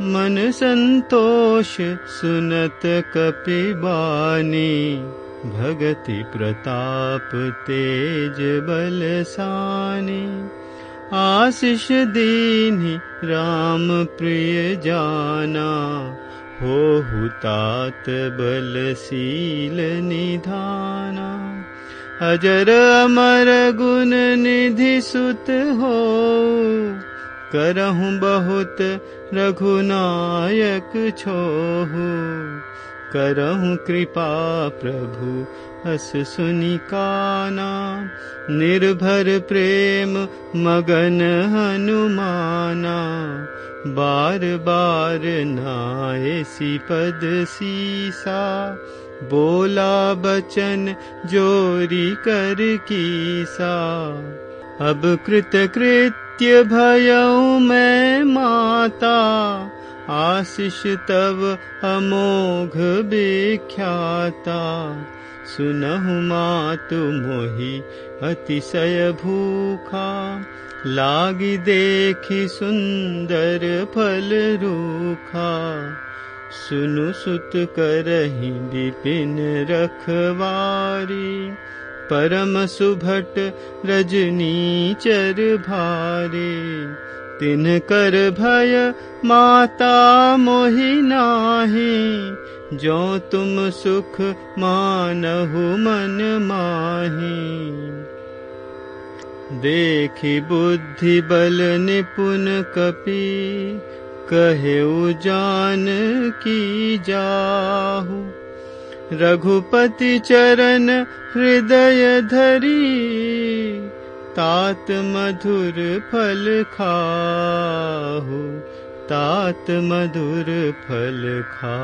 मन संतोष सुनत कपिबानी भगति प्रताप तेज बलसानी। आशिष दीनि राम प्रिय जाना हो हुतात बलशील निधाना। अजर अमर गुण निधि सुत हो करहु बहुत रघुनायक छोहु। करहु कृपा प्रभु हस सुनिकाना निर्भर प्रेम मगन हनुमाना। बार बार नाय पद सीसा। बोला बचन जोरी कर कीसा। अब कृत कृत्य भयऊ मैं माता आशिष तव अमोघ विख्याता। सुनहु मातु मोहि अतिशय भूखा लागी देखी सुंदर फल रूखा। सुनु सुत करही विपिन रखवारी परम सुभट रजनी चर कर भय माता मोहि नाही जो तुम सुख मानहु मन माही। देखि बुद्धि बल निपुन कपि कहे जान की जाहु रघुपति चरण हृदय धरी तात मधुर फल खाहु तात मधुर फल खा